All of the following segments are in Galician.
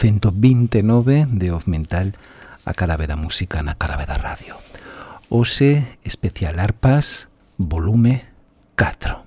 129 de Off Mental a calavera música na calavera radio. Ose especial arpas volume 4.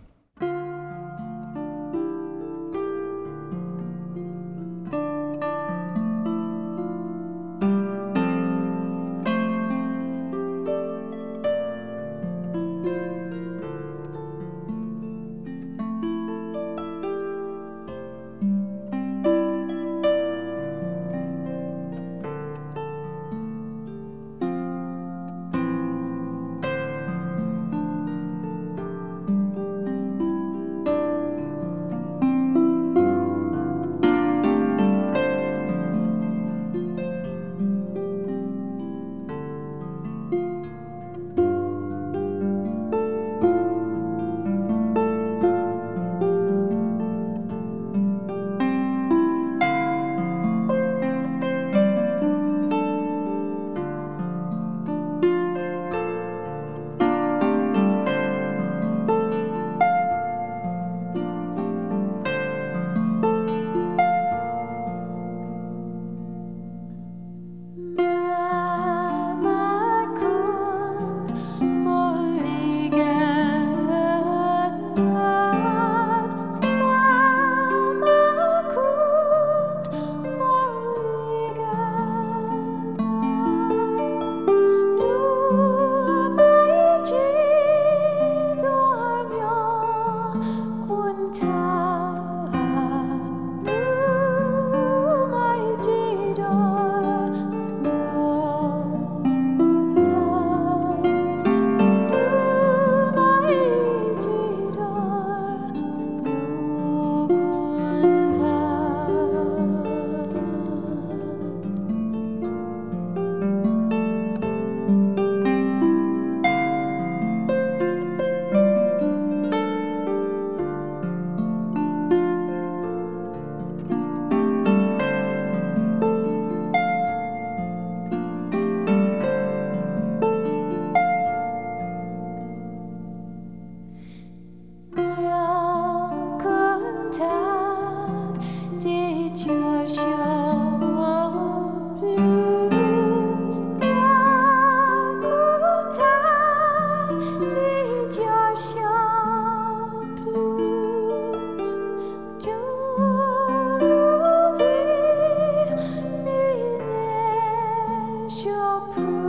your proof.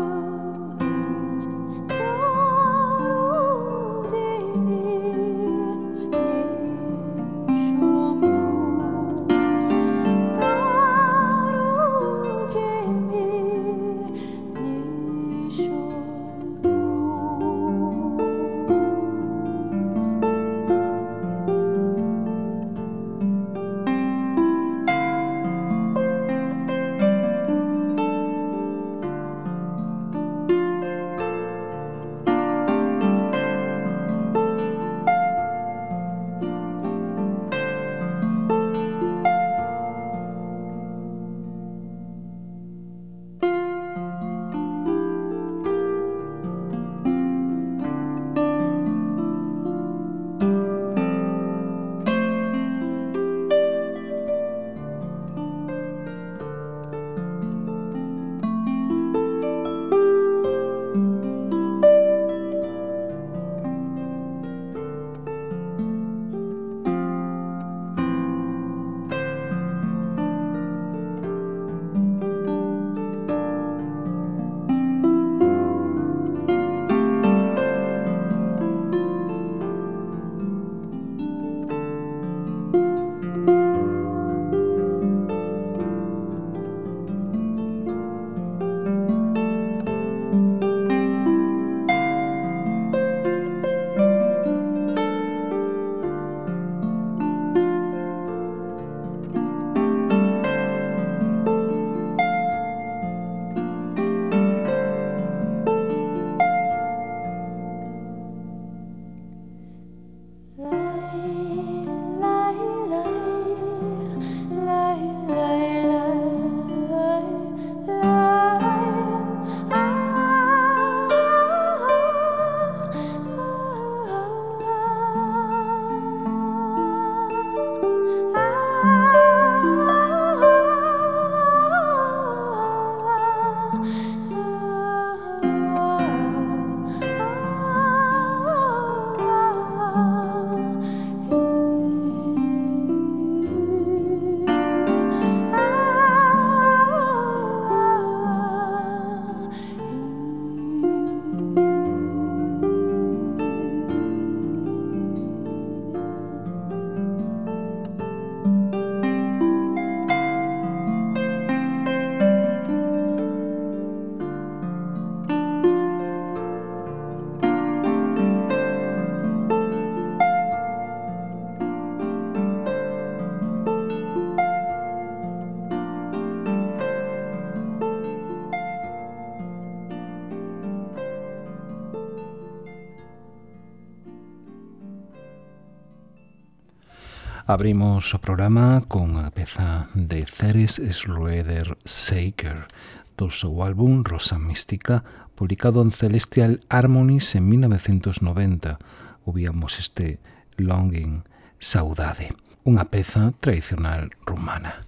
Abrimos o programa con a peza de Ceres Schroeder Saker do seu álbum Rosa Mística publicado en Celestial Harmonies en 1990 ouvíamos este Longing Saudade unha peza tradicional rumana.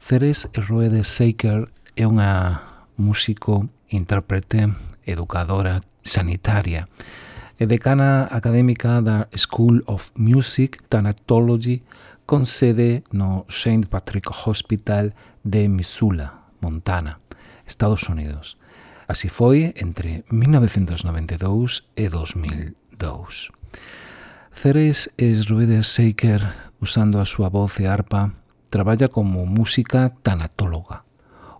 Ceres Schroeder Saker é unha músico, intérprete, educadora sanitaria e decana académica da School of Music, Thanatology, con sede no St. Patrick Hospital de Missoula, Montana, Estados Unidos. Así foi entre 1992 e 2002. Ceres Schroeder Saker, usando a súa voz e arpa, traballa como música tanatóloga,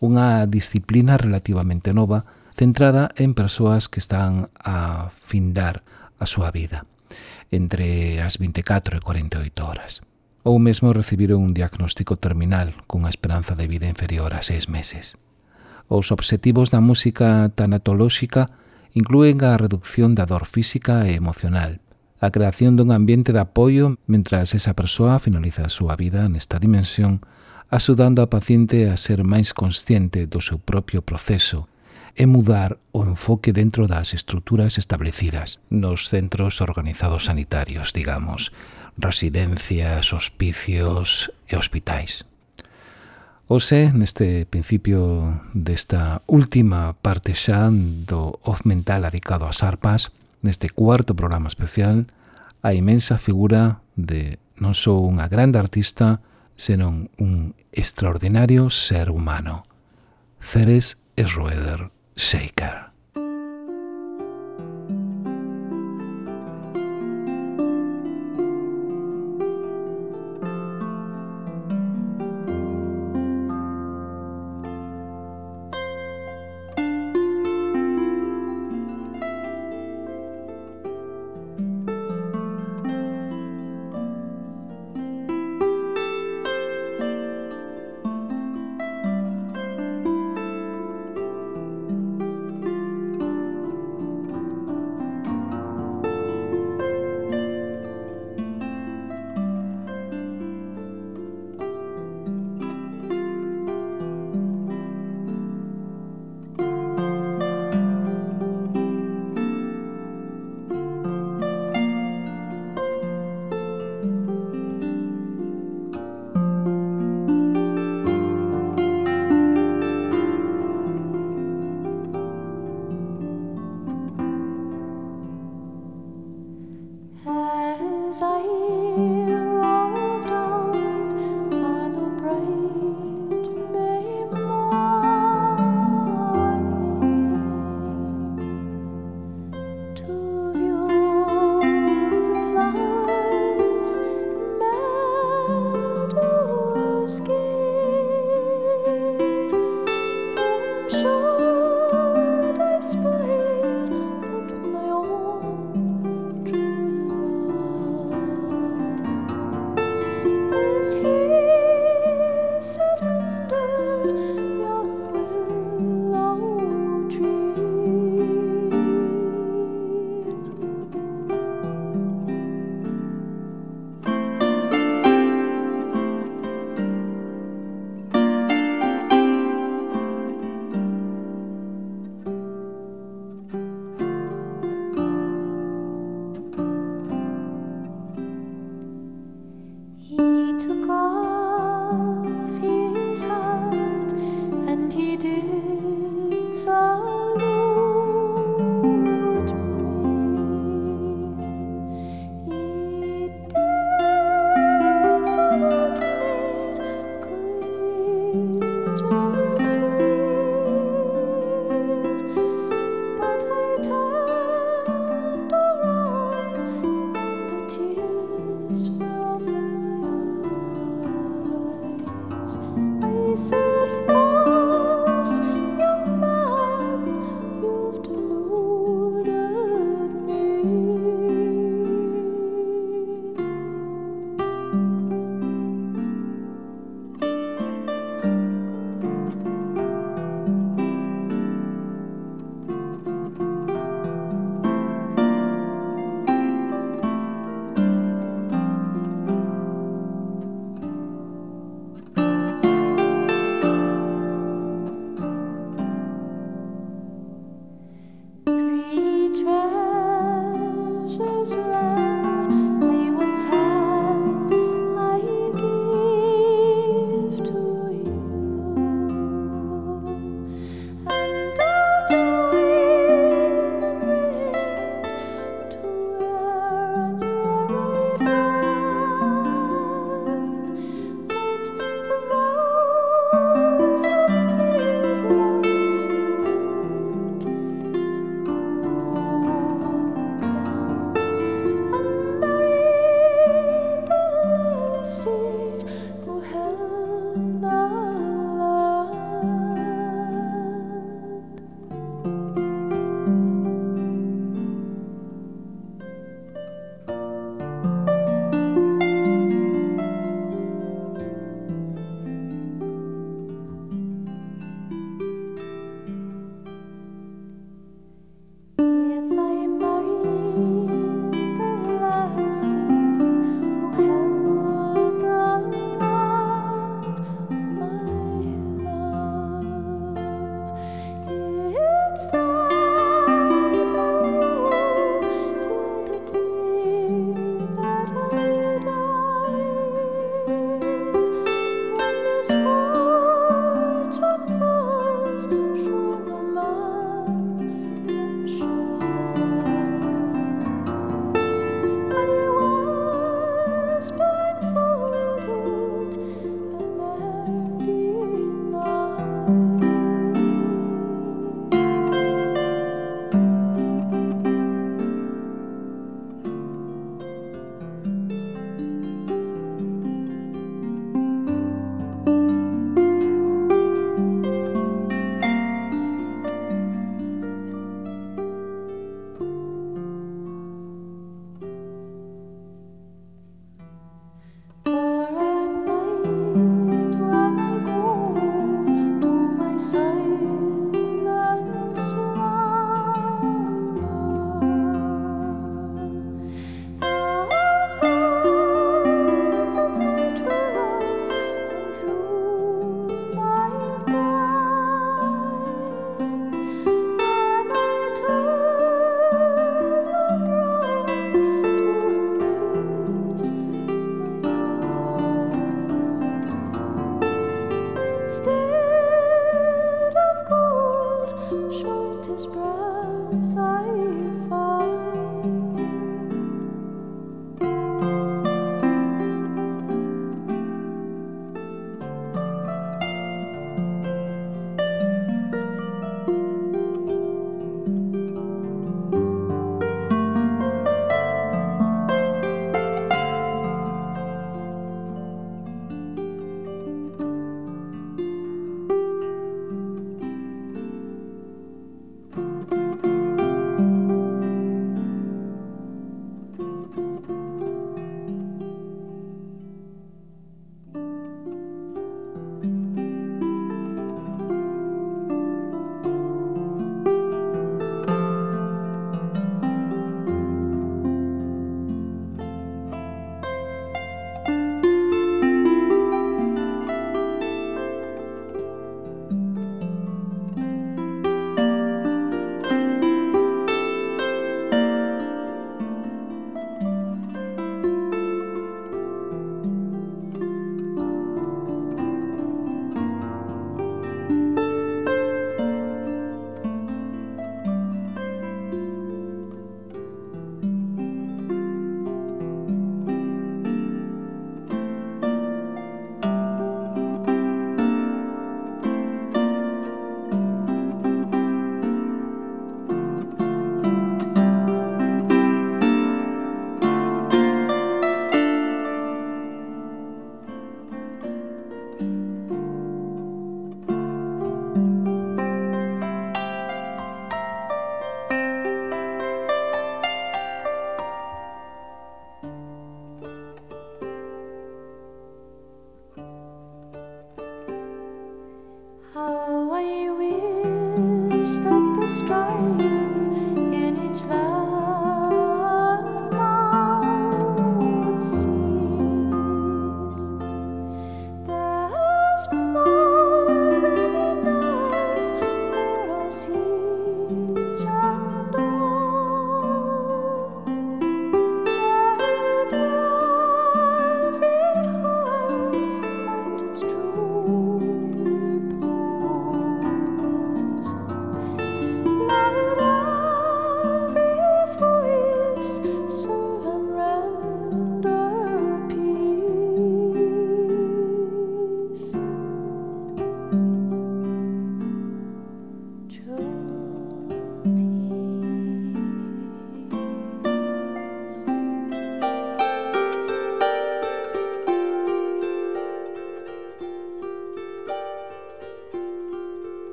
unha disciplina relativamente nova centrada en persoas que están a findar a súa vida entre as 24 e 48 horas ou mesmo recibiron un diagnóstico terminal cunha esperanza de vida inferior a seis meses. Os obxectivos da música tanatolóxica incluen a reducción da dor física e emocional, a creación dun ambiente de apoio mentras esa persoa finaliza a súa vida nesta dimensión, axudando a paciente a ser máis consciente do seu propio proceso é mudar o enfoque dentro das estruturas establecidas nos centros organizados sanitarios, digamos, residencias, hospicios e hospitais. Ose, neste principio desta última parte xa do Oz Mental adicado ás arpas, neste cuarto programa especial, a imensa figura de non só unha grande artista, senón un extraordinario ser humano, Ceres Schroeder. zeker.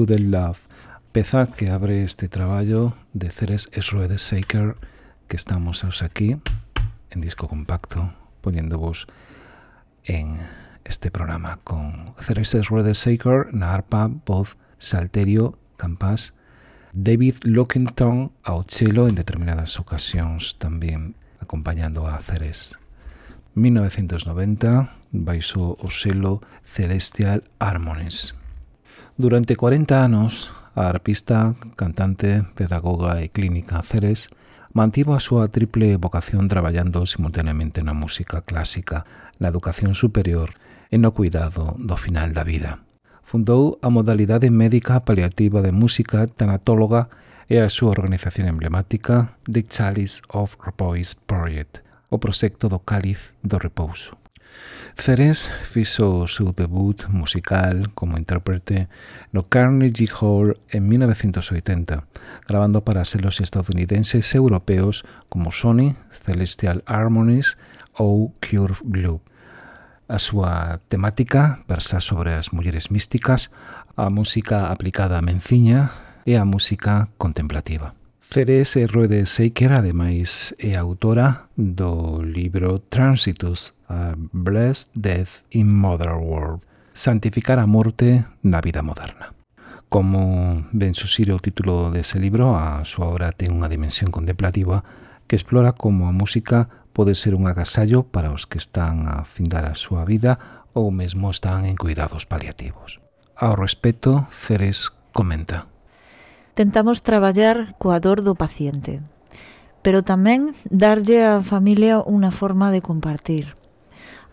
Eluded Love, peza que abre este traballo de Ceres Esroe de Saker que estamos aquí en disco compacto, poniéndovos en este programa con Ceres Esroe de Saker na arpa, voz, salterio, campás, David Lockington ao chelo en determinadas ocasións tamén acompañando a Ceres. 1990 baixo o Celestial Harmonies. Durante 40 anos, a arpista, cantante, pedagoga e clínica Ceres mantivo a súa triple vocación traballando simultaneamente na música clásica, na educación superior e no cuidado do final da vida. Fundou a modalidade médica paliativa de música tanatóloga e a súa organización emblemática The Chalice of Repose Project, o proxecto do cáliz do repouso. Ceres fixo o seu debut musical como intérprete no Carnegie Hall en 1980, grabando para selos estadounidenses e europeos como Sony, Celestial Harmonies ou Cure Blue. A súa temática versa sobre as mulleres místicas, a música aplicada a menciña e a música contemplativa. Ceres Ruede Seiker ademais é autora do libro Transitus a Blessed Death in Modern World Santificar a morte na vida moderna Como ben susire o título dese libro, a súa obra ten unha dimensión contemplativa que explora como a música pode ser un agasallo para os que están a findar a súa vida ou mesmo están en cuidados paliativos. Ao respecto, Ceres comenta tentamos traballar coa dor do paciente, pero tamén darlle á familia unha forma de compartir.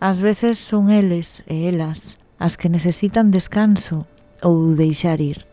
Ás veces son eles e elas as que necesitan descanso ou deixar ir.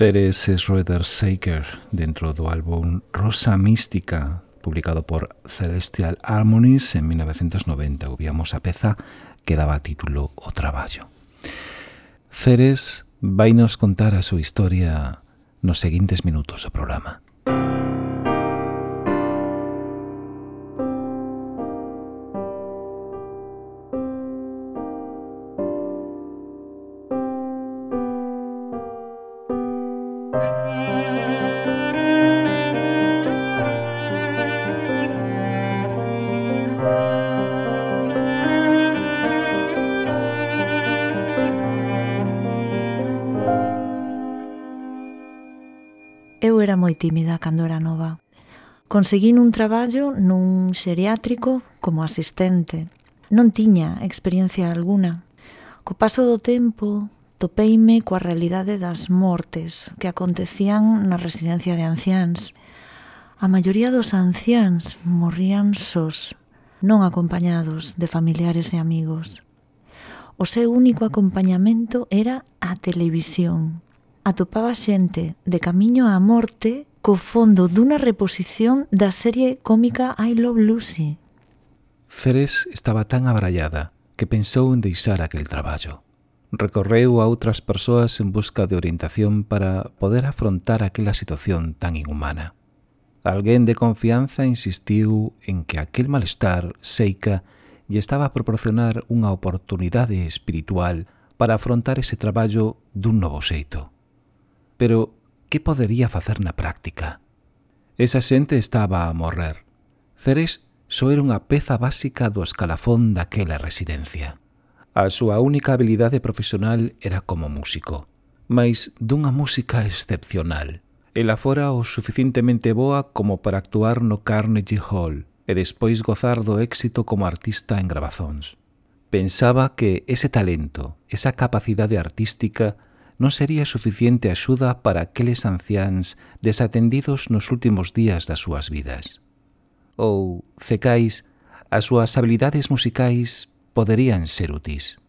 Ceres Schroeder Saker dentro do álbum Rosa Mística publicado por Celestial Harmonies en 1990 Ouvíamos a peza que daba título o traballo. Ceres vai nos contar a súa historia nos seguintes minutos do programa. cando era nova. Conseguín un traballo nun xeriátrico como asistente. Non tiña experiencia alguna. Co paso do tempo, topeime coa realidade das mortes que acontecían na residencia de anciáns. A maioría dos anciáns morrían sós, non acompañados de familiares e amigos. O seu único acompañamento era a televisión. Atopaba xente de camiño á morte co fondo dunha reposición da serie cómica I Love Lucy. Ceres estaba tan abrallada que pensou en deixar aquel traballo. Recorreu a outras persoas en busca de orientación para poder afrontar aquela situación tan inhumana. Alguén de confianza insistiu en que aquel malestar seica lle estaba a proporcionar unha oportunidade espiritual para afrontar ese traballo dun novo xeito. Pero que podería facer na práctica? Esa xente estaba a morrer. Ceres só era unha peza básica do escalafón daquela residencia. A súa única habilidade profesional era como músico, mas dunha música excepcional. Ela fora o suficientemente boa como para actuar no Carnegie Hall e despois gozar do éxito como artista en grabazóns. Pensaba que ese talento, esa capacidade artística, non sería suficiente axuda para aqueles anciáns desatendidos nos últimos días das súas vidas. Ou, cecais, as súas habilidades musicais poderían ser útis.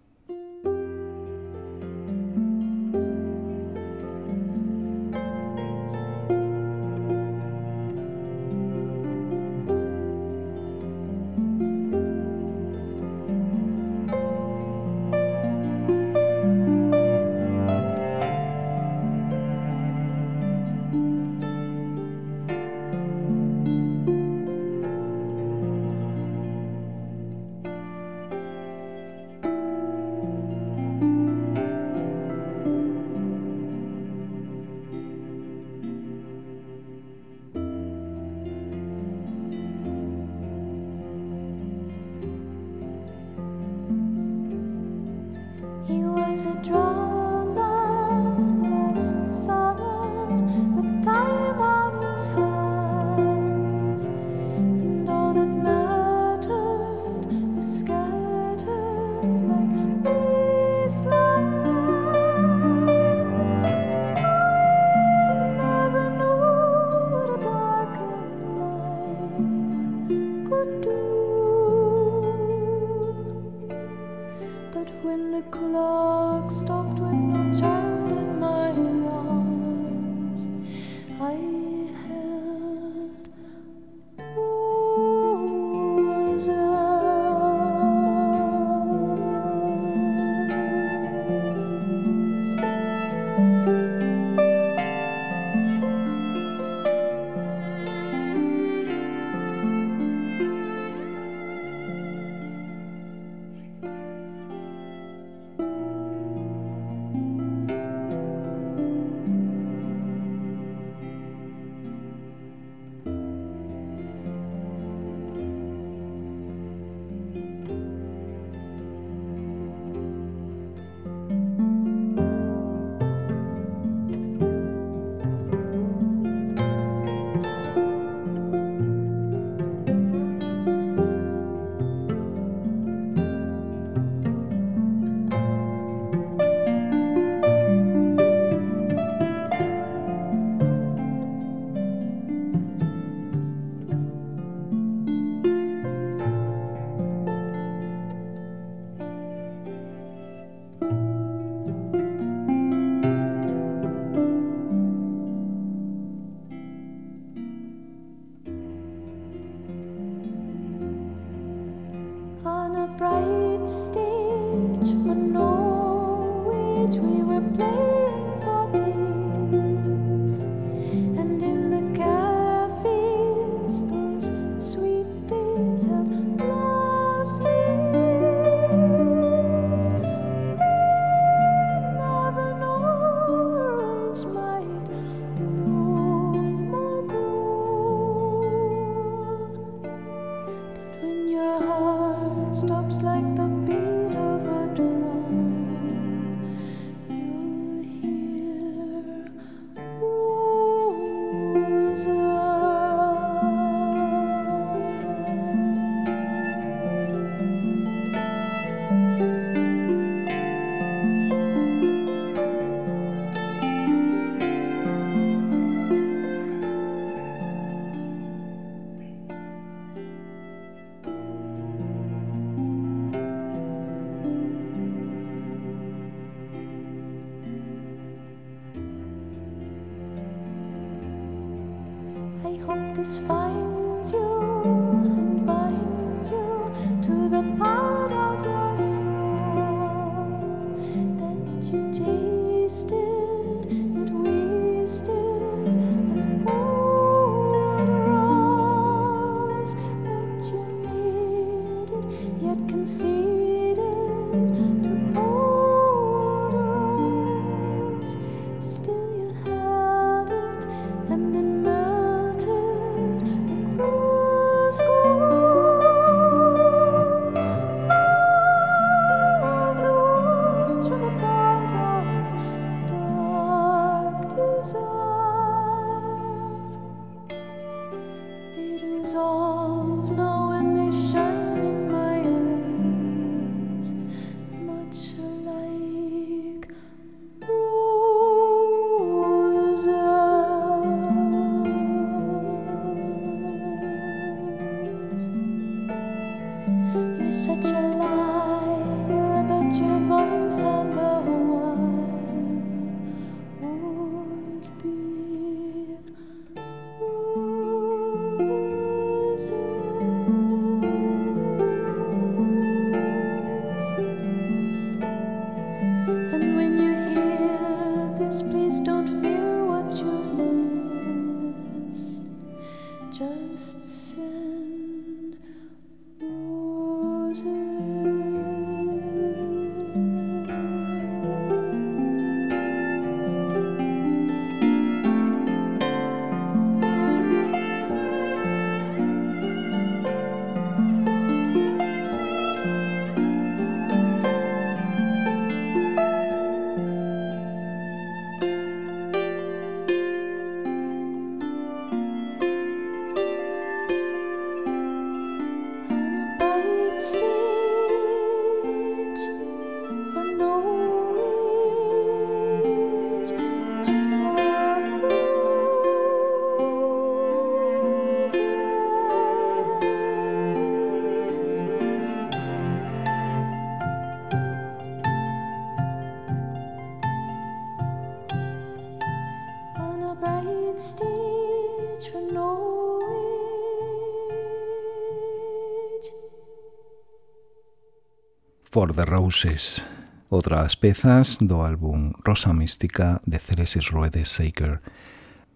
For the Roses, outra das pezas do álbum Rosa Mística de Cereses Ruedes Saker.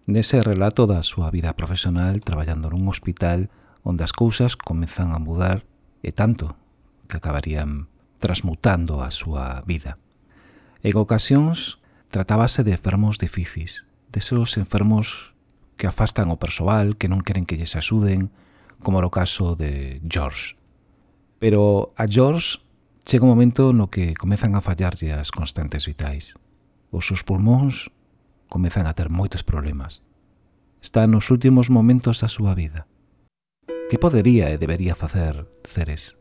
Nese relato da súa vida profesional traballando nun hospital onde as cousas comezan a mudar e tanto que acabarían transmutando a súa vida. En ocasións tratábase de enfermos difícis, deseos enfermos que afastan o persoal, que non queren que lles axuden, como no caso de George. Pero a George Chega un momento no que comezan a fallarlle as constantes vitais. Os seus pulmóns comezan a ter moitos problemas. Está nos últimos momentos da súa vida. Que podería e debería facer Ceres?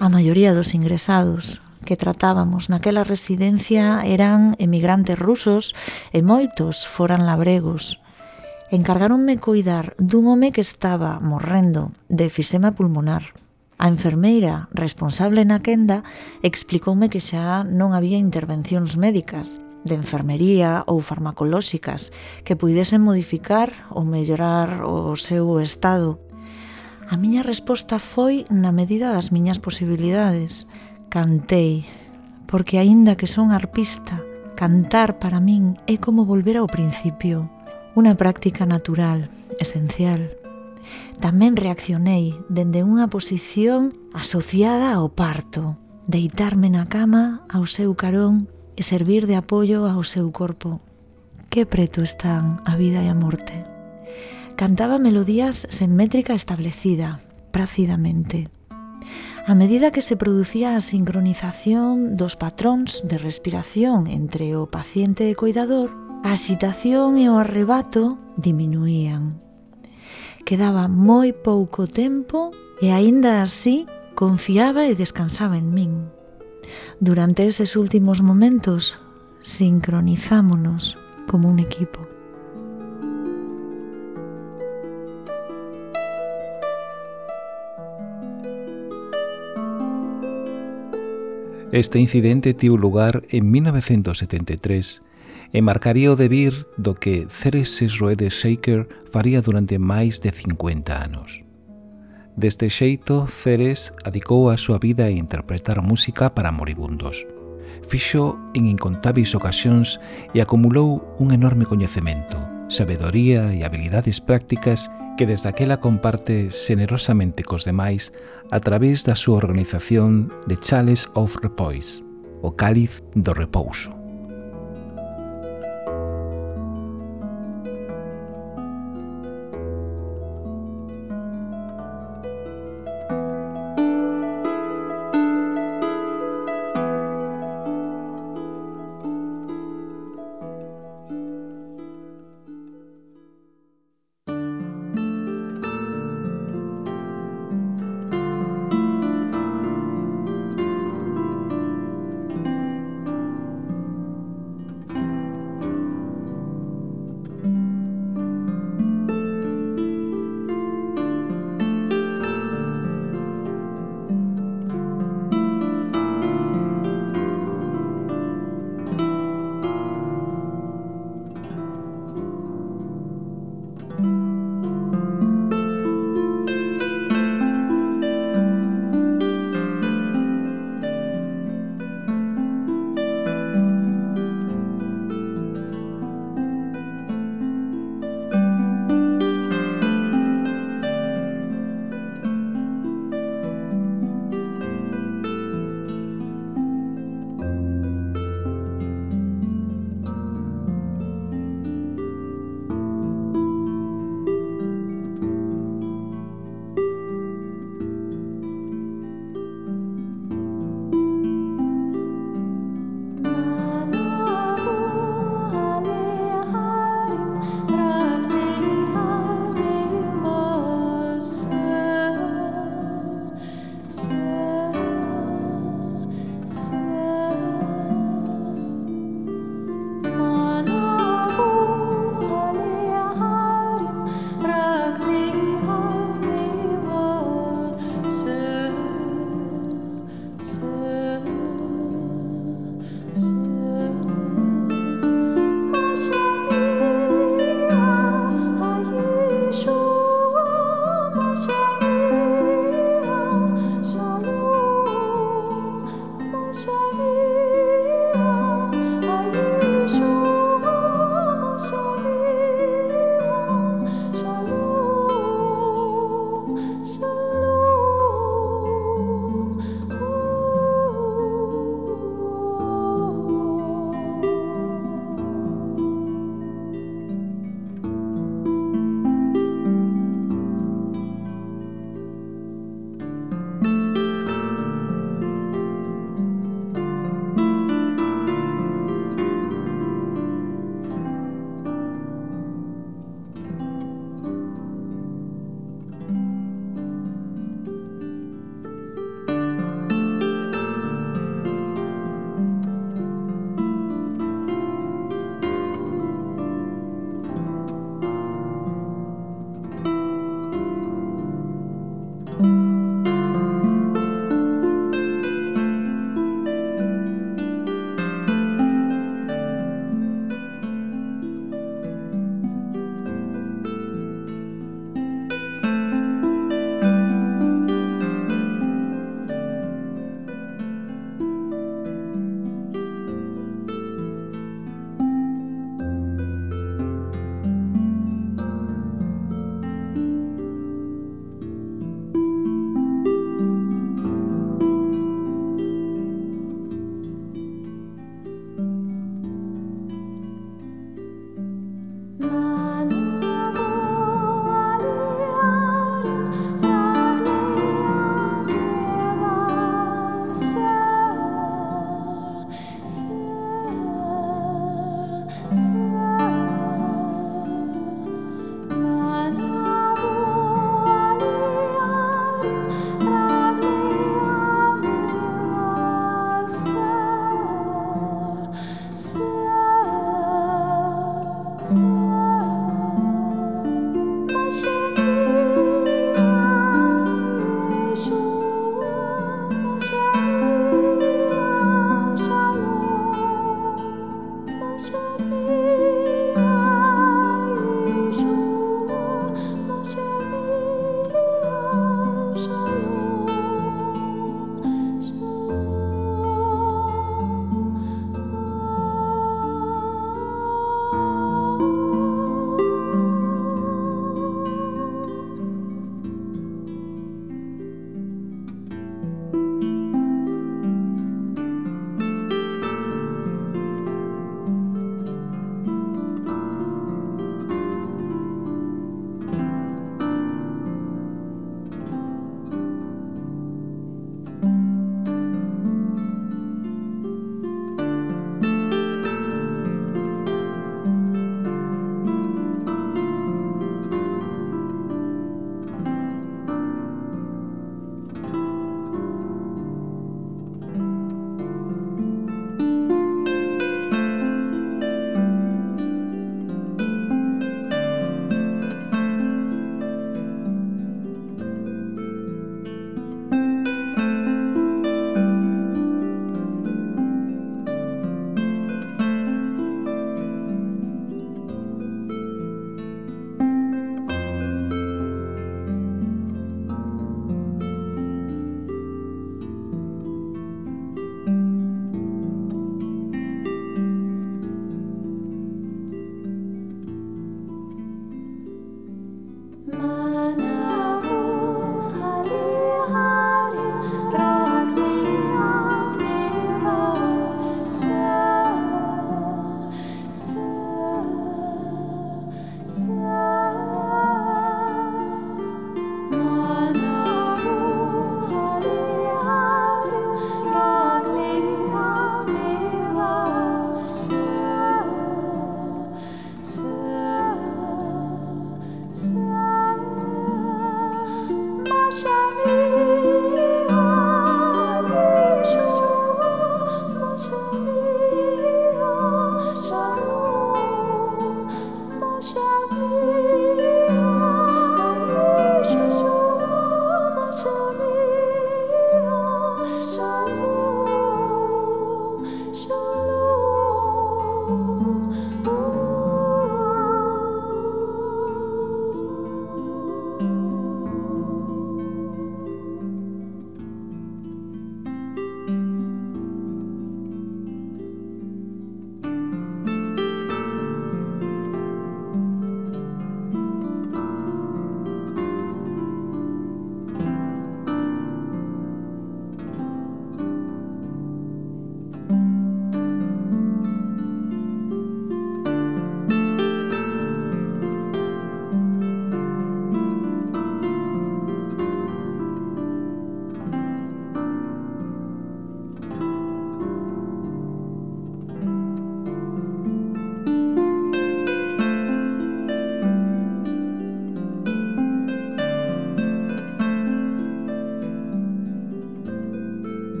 A maioría dos ingresados que tratábamos naquela residencia eran emigrantes rusos e moitos foran labregos. Encargaronme cuidar dun home que estaba morrendo de efisema pulmonar. A enfermeira responsable na quenda explicoume que xa non había intervencións médicas, de enfermería ou farmacolóxicas que puidesen modificar ou mellorar o seu estado. A miña resposta foi na medida das miñas posibilidades, Cantei, porque aínda que son arpista, cantar para min é como volver ao principio, unha práctica natural, esencial. Tamén reaccionei dende unha posición asociada ao parto, deitarme na cama ao seu carón e servir de apoio ao seu corpo. Que preto están a vida e a morte. Cantaba melodías sen métrica establecida, prácidamente. A medida que se producía a sincronización dos patróns de respiración entre o paciente e coidador, a excitación e o arrebato diminuían. Quedaba moi pouco tempo e aínda así confiaba e descansaba en min. Durante eses últimos momentos sincronizámonos como un equipo. Este incidente tivo lugar en 1973 e marcaría o debir do que Ceres Roede Shaker faría durante máis de 50 anos. Deste xeito, Ceres adicou a súa vida a interpretar música para moribundos. Fixo en incontáveis ocasións e acumulou un enorme coñecemento, sabedoría e habilidades prácticas que desde aquela comparte generosamente cos demais a través da súa organización de Chales of Repose, o cáliz do repouso.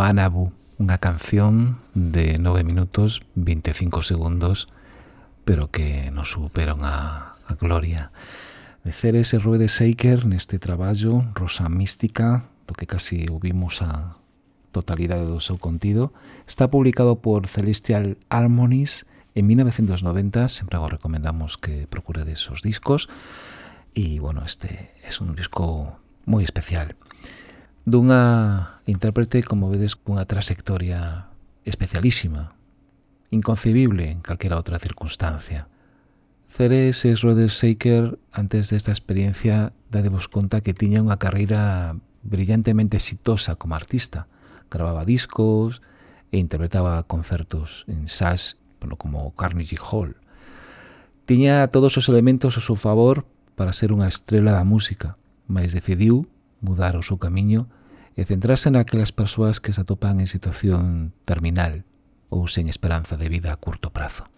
Manabu, unha canción de 9 minutos 25 segundos, pero que nos superan a, a gloria. De Ceres e Ruede Seiker neste traballo Rosa Mística, do que casi ouvimos a totalidade do seu contido, está publicado por Celestial Harmonies en 1990, sempre vos recomendamos que procuredes os discos, e, bueno, este é es un disco moi especial dunha intérprete, como vedes, cunha trasectoria especialísima, inconcebible en calquera outra circunstancia. Ceres e Schroeder Shaker, antes desta experiencia, dadevos conta que tiña unha carreira brillantemente exitosa como artista. Grababa discos e interpretaba concertos en SAS, bueno, como Carnegie Hall. Tiña todos os elementos ao seu favor para ser unha estrela da música, mas decidiu mudar o seu camiño e centrarse naquelas persoas que se atopan en situación terminal ou sen esperanza de vida a curto prazo.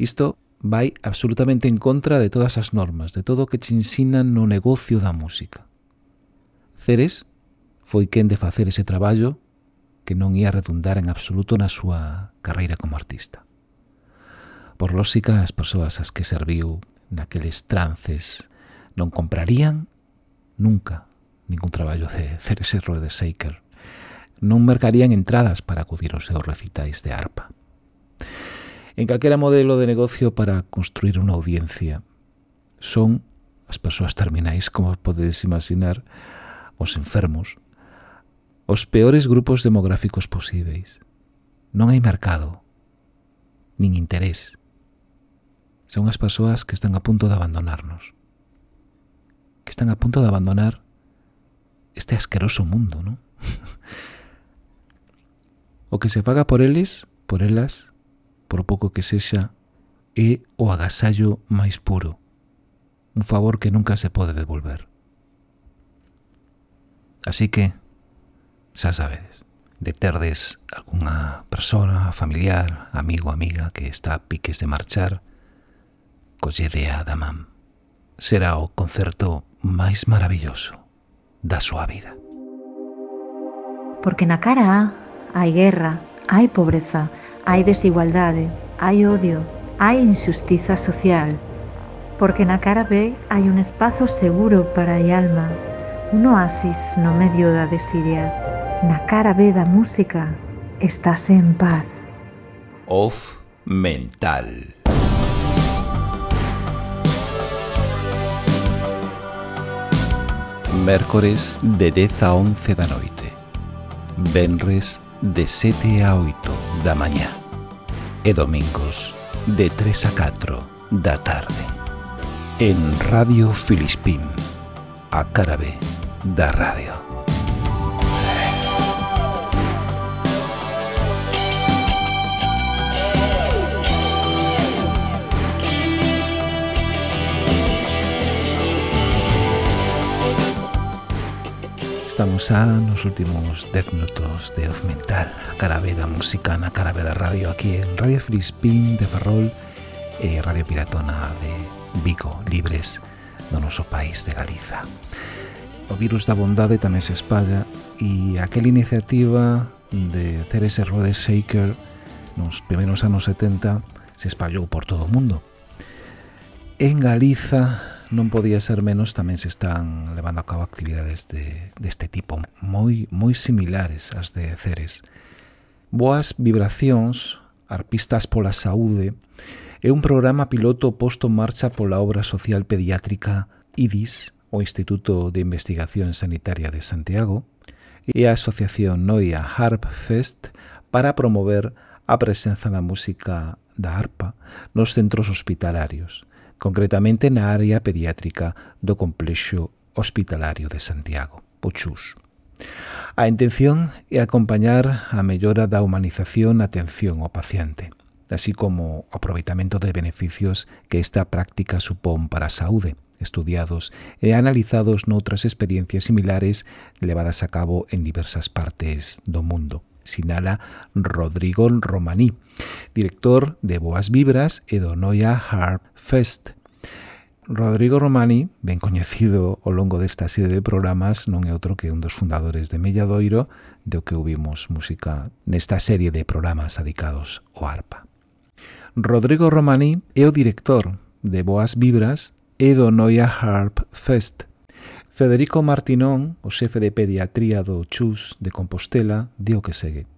Isto vai absolutamente en contra de todas as normas, de todo o que te ensinan no negocio da música. Ceres foi quen de facer ese traballo que non ia redundar en absoluto na súa carreira como artista. Por lógica, as persoas as que serviu naqueles trances non comprarían nunca ningún traballo de Ceres e de Seiker, non mercarían entradas para acudir aos seus recitais de arpa. En calquera modelo de negocio para construir unha audiencia son as persoas terminais, como podedes imaginar, os enfermos, os peores grupos demográficos posíveis. Non hai mercado, nin interés. Son as persoas que están a punto de abandonarnos. Que están a punto de abandonar este asqueroso mundo, ¿no? o que se paga por eles, por elas, por pouco que sexa, é o agasallo máis puro, un favor que nunca se pode devolver. Así que, xa sabedes, de terdes algunha persona, familiar, amigo, amiga que está a piques de marchar, collede a Damam. Será o concerto máis maravilloso. Da súa vida. Porque na cara A hai guerra, hai pobreza, hai desigualdade, hai odio, hai injustiza social. Porque na cara B hai un espazo seguro para a alma, un oasis no medio da desidia. Na cara B da música estás en paz. Off mental. Mércores de 10 a 11 da noite. Venres de 7 a 8 da mañá. E domingos de 3 a 4 da tarde. En Radio Filispín, a cara B da radio. Estamos xa nos últimos 10 minutos de Off Mental A carabe da música na carabe da radio Aquí en Radio Frispín de Ferrol E Radio Piratona de Vigo Libres do noso país de Galiza. O virus da bondade tamén se espalla E aquela iniciativa de Ceres Rode Shaker Nos primeiros anos 70 se espallou por todo o mundo. En Galiza non podía ser menos, tamén se están levando a cabo actividades de, deste tipo, moi, moi similares ás de Ceres. Boas vibracións, arpistas pola saúde, é un programa piloto posto en marcha pola obra social pediátrica IDIS, o Instituto de Investigación Sanitaria de Santiago, e a Asociación Noia Harp Fest para promover a presenza da música da arpa nos centros hospitalarios concretamente na área pediátrica do Complexo Hospitalario de Santiago, o CHUS. A intención é acompañar a mellora da humanización na atención ao paciente, así como o aproveitamento de beneficios que esta práctica supón para a saúde, estudiados e analizados noutras experiencias similares levadas a cabo en diversas partes do mundo sinala Rodrigo Romaní, director de Boas Vibras e do Noia Harp Fest. Rodrigo Romani, ben coñecido ao longo desta serie de programas, non é outro que un dos fundadores de Melladoiro, do que ouvimos música nesta serie de programas dedicados ao arpa. Rodrigo Romani é o director de Boas Vibras e do Noia Harp Fest, Federico Martinón, o xefe de pediatría do Chus de Compostela, di o que segue.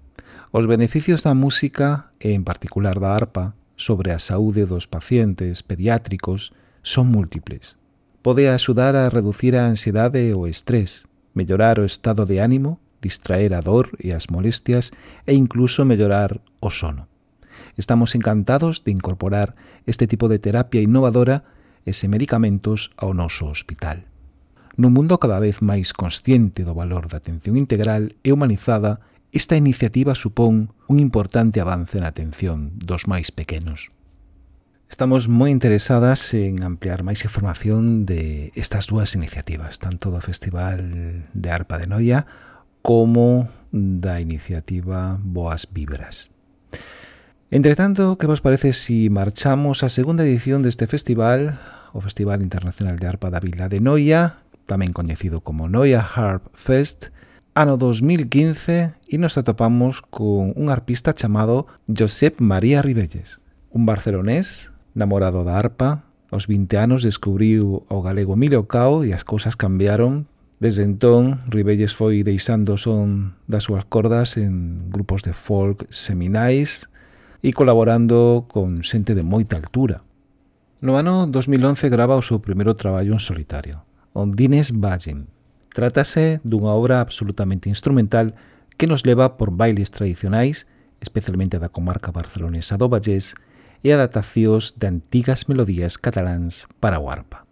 Os beneficios da música, e en particular da arpa, sobre a saúde dos pacientes pediátricos son múltiples. Pode axudar a reducir a ansiedade e o estrés, mellorar o estado de ánimo, distraer a dor e as molestias e incluso mellorar o sono. Estamos encantados de incorporar este tipo de terapia innovadora e sen medicamentos ao noso hospital. Nun mundo cada vez máis consciente do valor da atención integral e humanizada, esta iniciativa supón un importante avance na atención dos máis pequenos. Estamos moi interesadas en ampliar máis información de estas dúas iniciativas, tanto do Festival de Arpa de Noia como da iniciativa Boas Vibras. Entre tanto, que vos parece si marchamos á segunda edición deste festival, o Festival Internacional de Arpa da Vila de Noia, tamén coñecido como Noia Harp Fest, ano 2015 e nos atopamos con un arpista chamado Josep María Ribelles, un barcelonés namorado da arpa, aos 20 anos descubriu o galego Emilio Cao e as cousas cambiaron. Desde entón, Ribelles foi deixando son das súas cordas en grupos de folk seminais e colaborando con xente de moita altura. No ano 2011 grava o seu primeiro traballo en solitario, Ondines Vallen. Trátase dunha obra absolutamente instrumental que nos leva por bailes tradicionais, especialmente da comarca barcelonesa do Vallés, e adaptacións de antigas melodías cataláns para o arpa.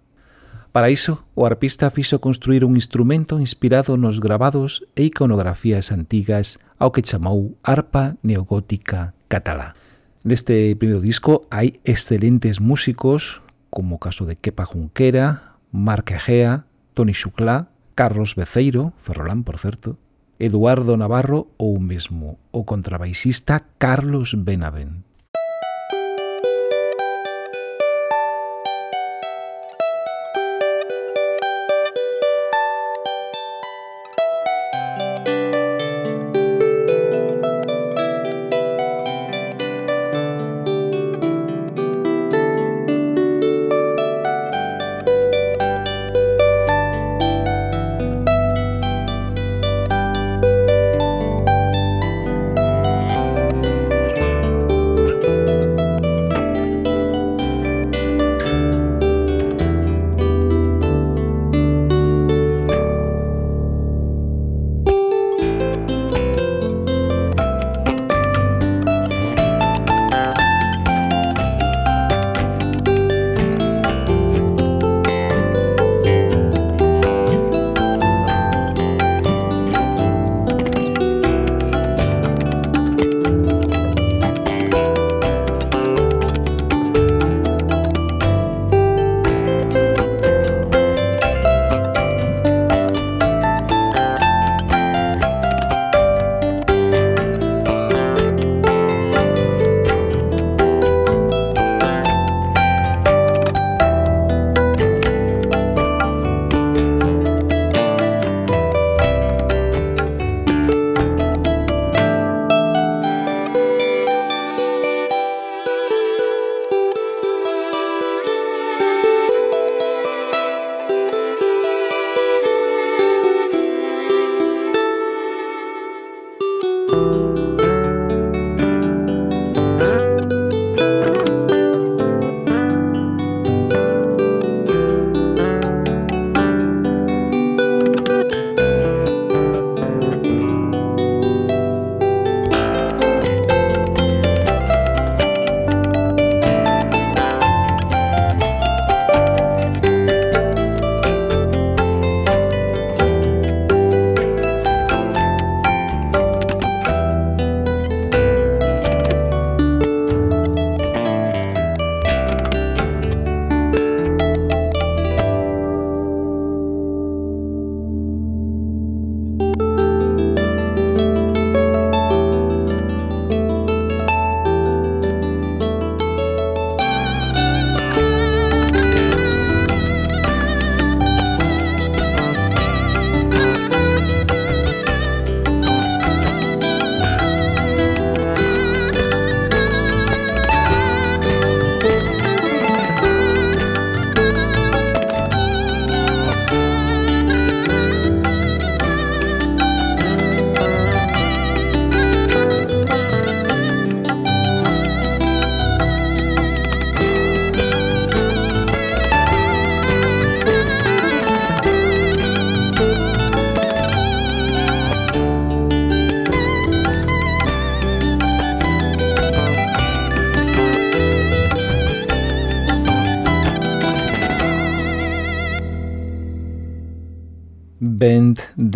Para iso, o arpista fixo construir un instrumento inspirado nos grabados e iconografías antigas ao que chamou arpa neogótica catalá. Neste primeiro disco hai excelentes músicos, como o caso de Kepa Junquera, Marquejea, Toni Xuclá, Carlos Beceiro, Ferrolán, por certo, Eduardo Navarro ou mesmo o contrabaixista Carlos Benavent.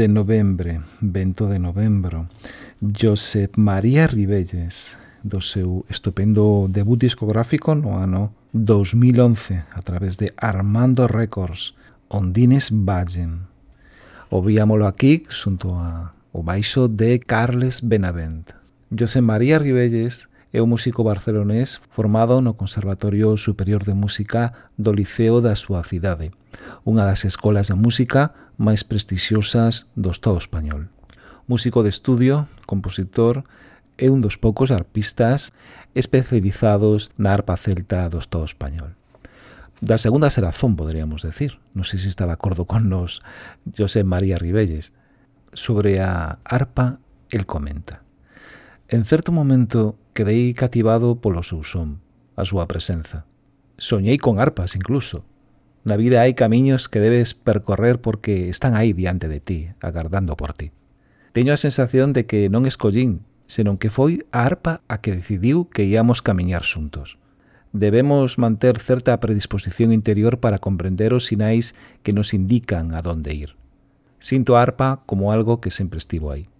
de novembre, 20 de novembro, Josep María Ribelles, do seu estupendo debut discográfico no ano 2011 a través de Armando Records, Ondines Vallen. Ovíamolo aquí xunto a o baixo de Carles Benavent. José María Ribelles é un músico barcelonés formado no Conservatorio Superior de Música do Liceo da súa cidade, unha das escolas de música máis prestixiosas do Estado español. Músico de estudio, compositor, é un dos poucos arpistas especializados na arpa celta do Estado español. Da segunda serazón, poderíamos decir. Non sei se está de acordo con nos José María Ribelles. Sobre a arpa, el comenta. En certo momento quedei cativado polo seu son, a súa presenza. Soñei con arpas incluso. Na vida hai camiños que debes percorrer porque están aí diante de ti, agardando por ti. Teño a sensación de que non escollín, senón que foi a arpa a que decidiu que íamos camiñar xuntos. Debemos manter certa predisposición interior para comprender os sinais que nos indican a donde ir. Sinto a arpa como algo que sempre estivo aí.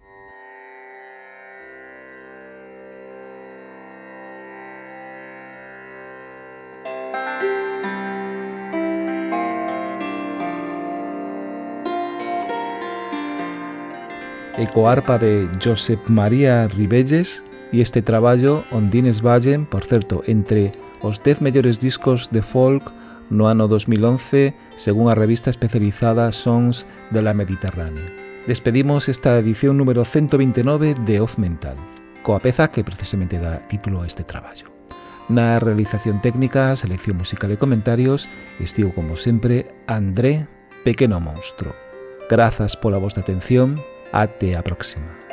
e coarpa de Josep María Ribelles e este traballo Ondines Vallen, por certo, entre os 10 mellores discos de folk no ano 2011 según a revista especializada Sons de la Mediterránea. Despedimos esta edición número 129 de Off Mental, coa peza que precisamente dá título a este traballo. Na realización técnica, selección musical e comentarios, estivo como sempre André Pequeno Monstro. Grazas pola vosa atención a te a próxima.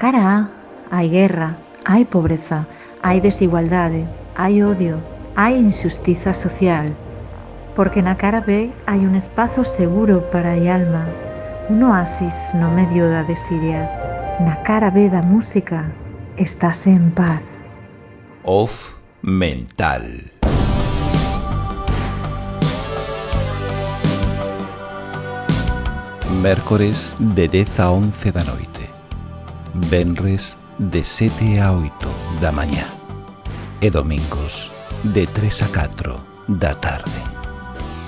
Cara A hai guerra, hai pobreza, hai desigualdade, hai odio, hai injustiza social. Porque na cara B hai un espazo seguro para a alma, un oasis no medio da desidia. Na cara B da música estás en paz. Off mental. Mércores de 10 a 11 da noite. Benres de 7 a 8 da mañá e domingos de 3 a 4 da tarde.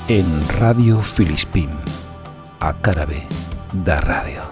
En Radio Filispín, a cara B da radio.